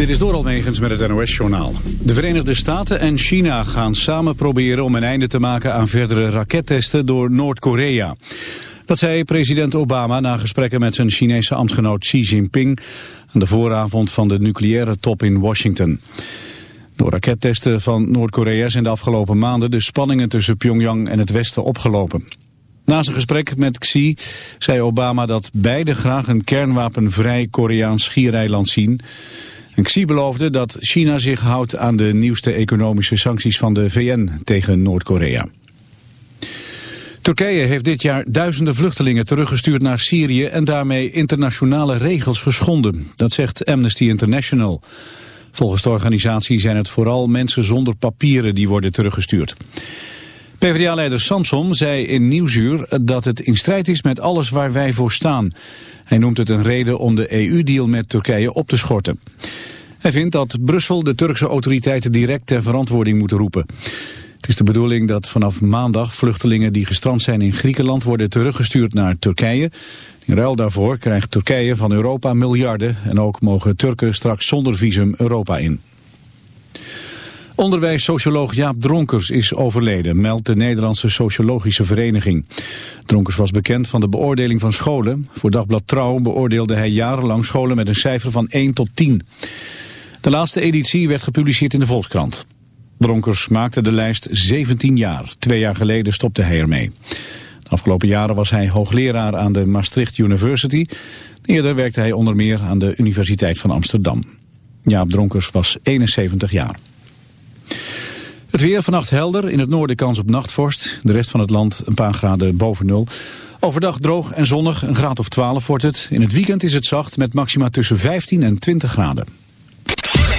Dit is door Almegens met het NOS-journaal. De Verenigde Staten en China gaan samen proberen om een einde te maken aan verdere rakettesten door Noord-Korea. Dat zei president Obama na gesprekken met zijn Chinese ambtgenoot Xi Jinping aan de vooravond van de nucleaire top in Washington. Door rakettesten van Noord-Korea zijn de afgelopen maanden de spanningen tussen Pyongyang en het Westen opgelopen. Na zijn gesprek met Xi zei Obama dat beide graag een kernwapenvrij Koreaans schiereiland zien. Xi beloofde dat China zich houdt aan de nieuwste economische sancties van de VN tegen Noord-Korea. Turkije heeft dit jaar duizenden vluchtelingen teruggestuurd naar Syrië en daarmee internationale regels geschonden. Dat zegt Amnesty International. Volgens de organisatie zijn het vooral mensen zonder papieren die worden teruggestuurd. PvdA-leider Samson zei in Nieuwsuur dat het in strijd is met alles waar wij voor staan. Hij noemt het een reden om de EU-deal met Turkije op te schorten. Hij vindt dat Brussel de Turkse autoriteiten direct ter verantwoording moeten roepen. Het is de bedoeling dat vanaf maandag vluchtelingen die gestrand zijn in Griekenland worden teruggestuurd naar Turkije. In ruil daarvoor krijgt Turkije van Europa miljarden en ook mogen Turken straks zonder visum Europa in. Onderwijssocioloog Jaap Dronkers is overleden, meldt de Nederlandse Sociologische Vereniging. Dronkers was bekend van de beoordeling van scholen. Voor Dagblad Trouw beoordeelde hij jarenlang scholen met een cijfer van 1 tot 10. De laatste editie werd gepubliceerd in de Volkskrant. Dronkers maakte de lijst 17 jaar. Twee jaar geleden stopte hij ermee. De afgelopen jaren was hij hoogleraar aan de Maastricht University. Eerder werkte hij onder meer aan de Universiteit van Amsterdam. Jaap Dronkers was 71 jaar. Het weer vannacht helder, in het noorden kans op nachtvorst. De rest van het land een paar graden boven nul. Overdag droog en zonnig, een graad of 12 wordt het. In het weekend is het zacht met maxima tussen 15 en 20 graden.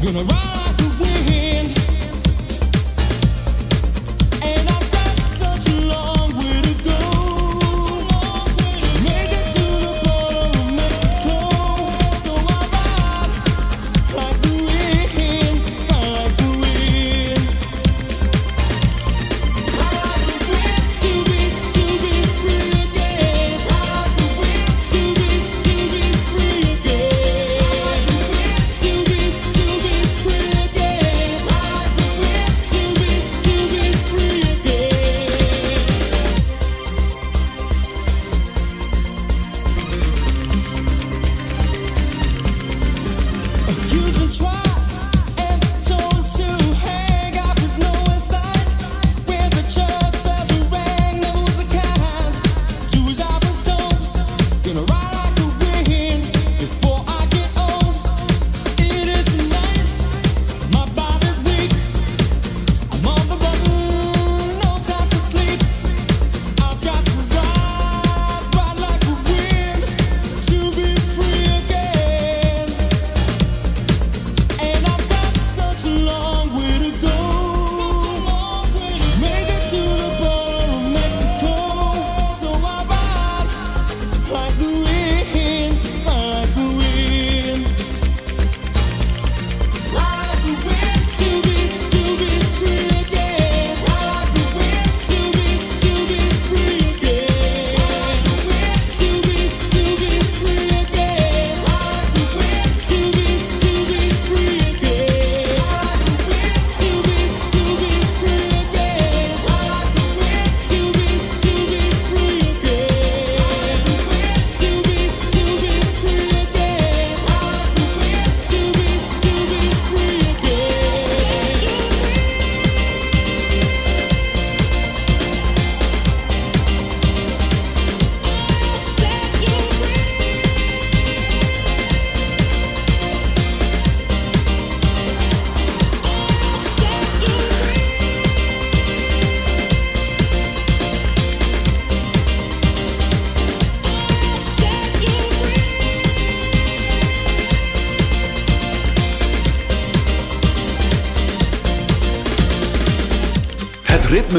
Gonna ride the wind.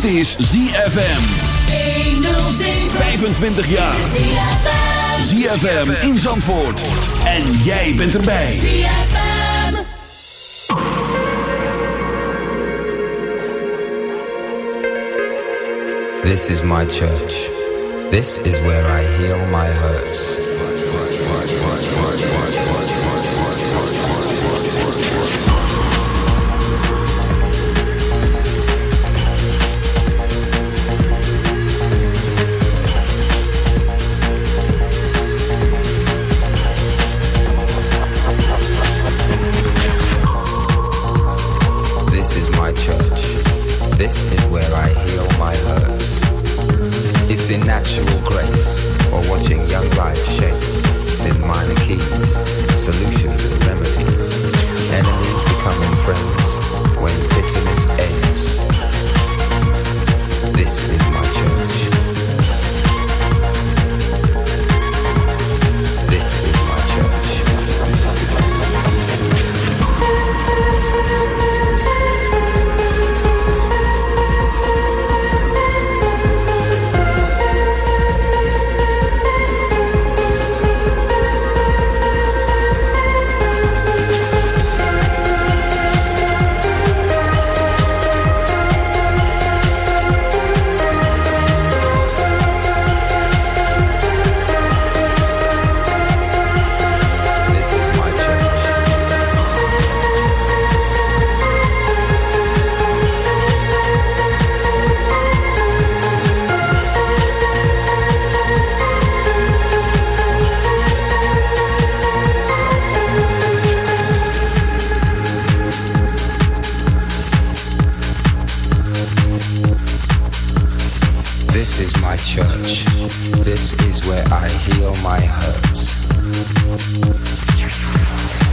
Dit is ZFM. 25 jaar. ZFM in Zandvoort. En jij bent erbij. This is my church. This is where I heal my hurts. young life shaped, synth minor keys, solution.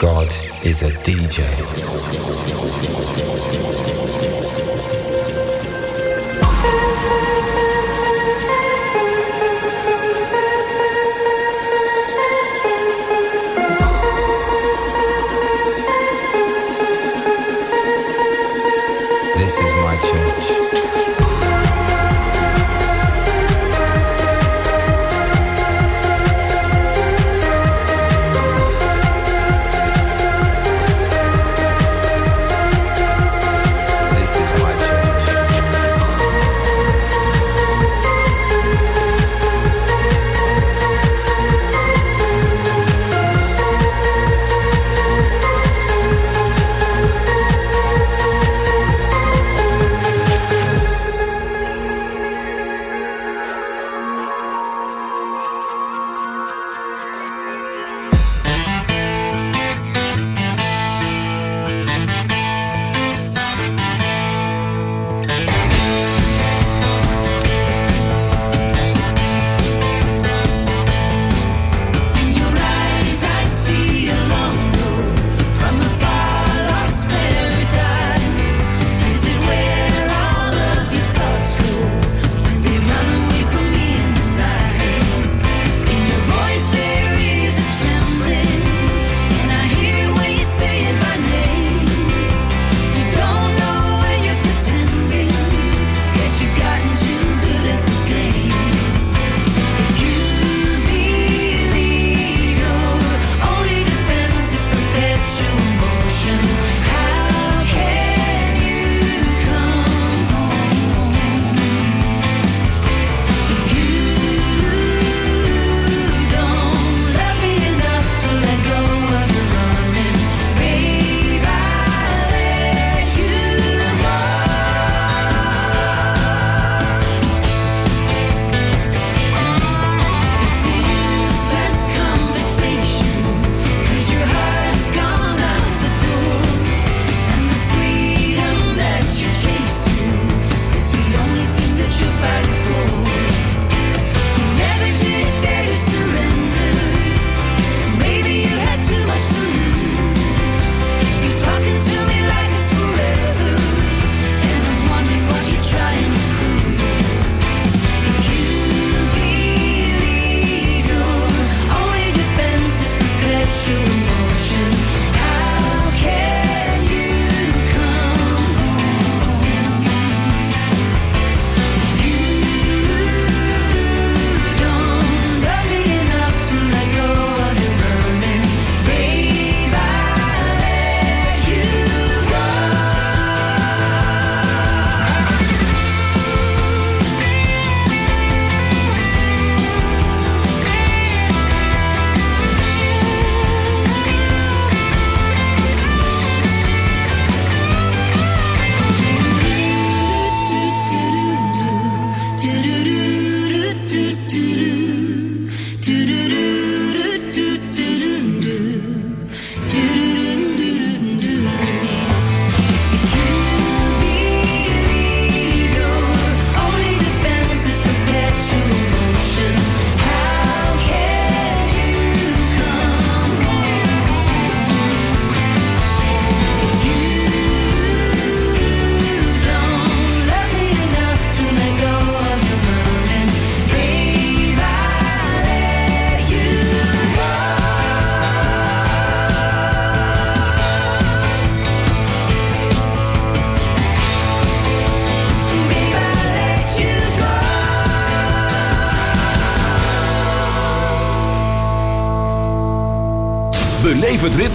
God is a DJ.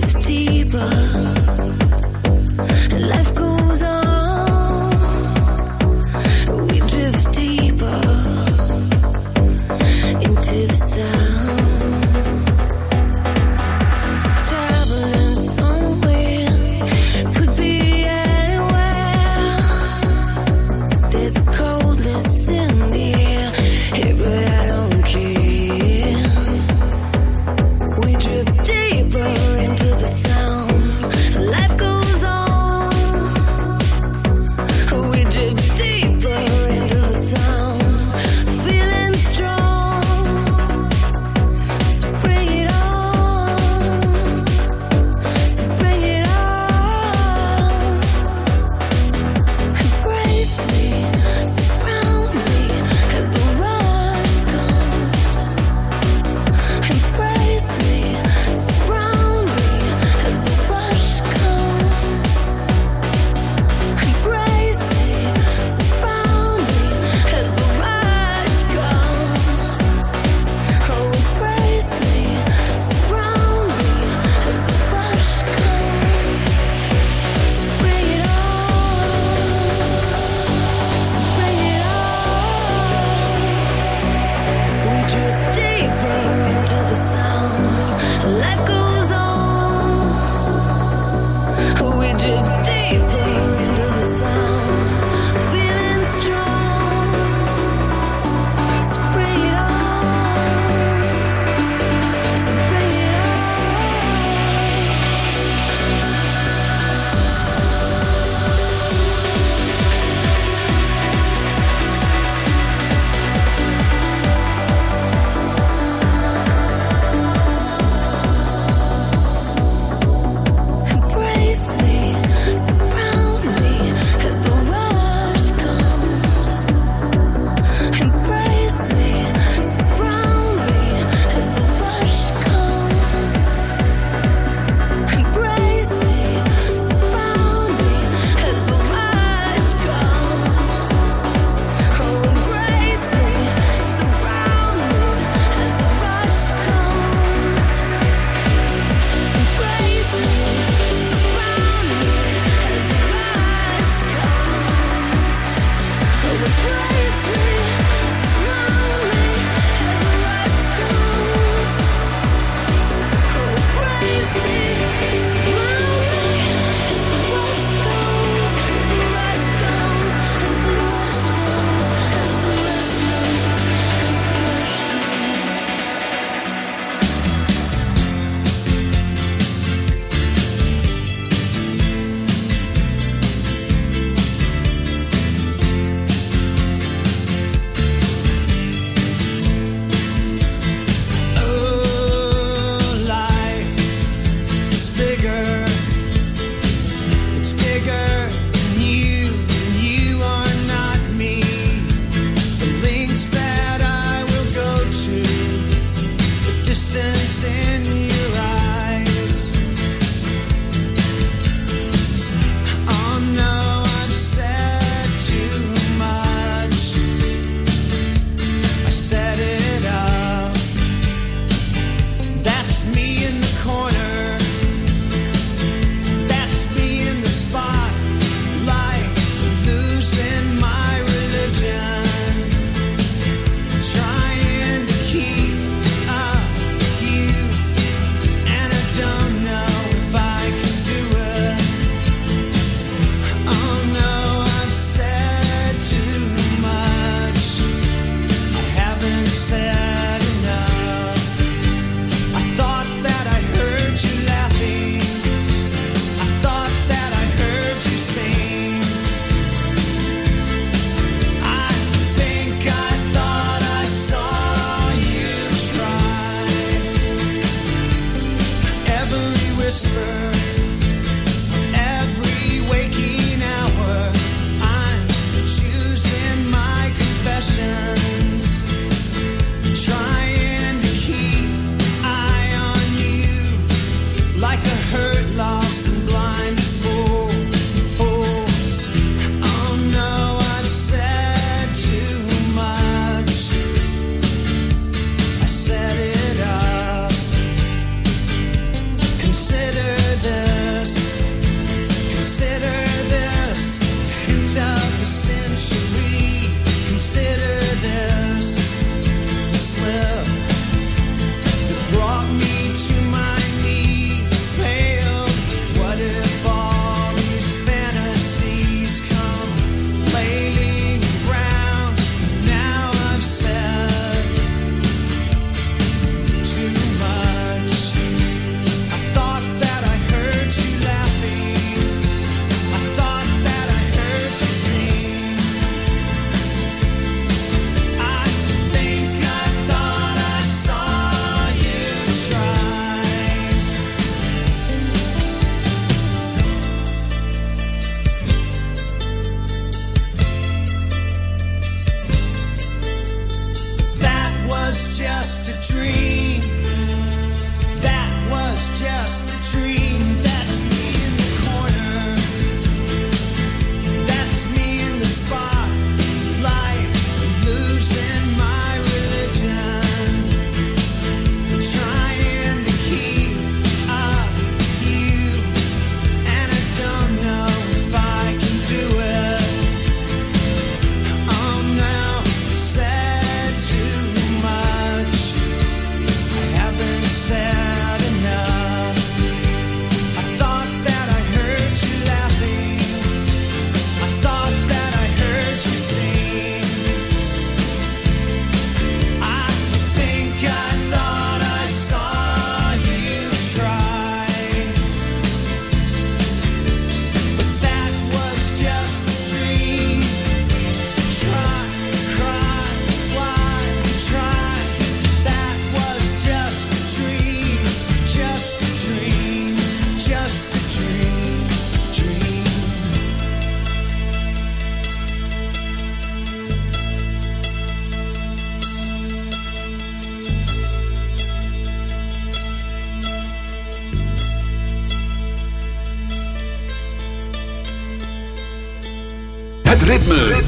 drift deeper. Life goes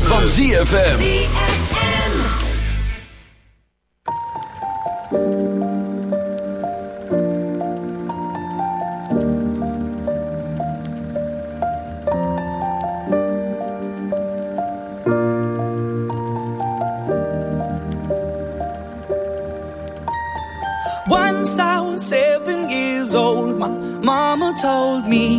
Van ZFM.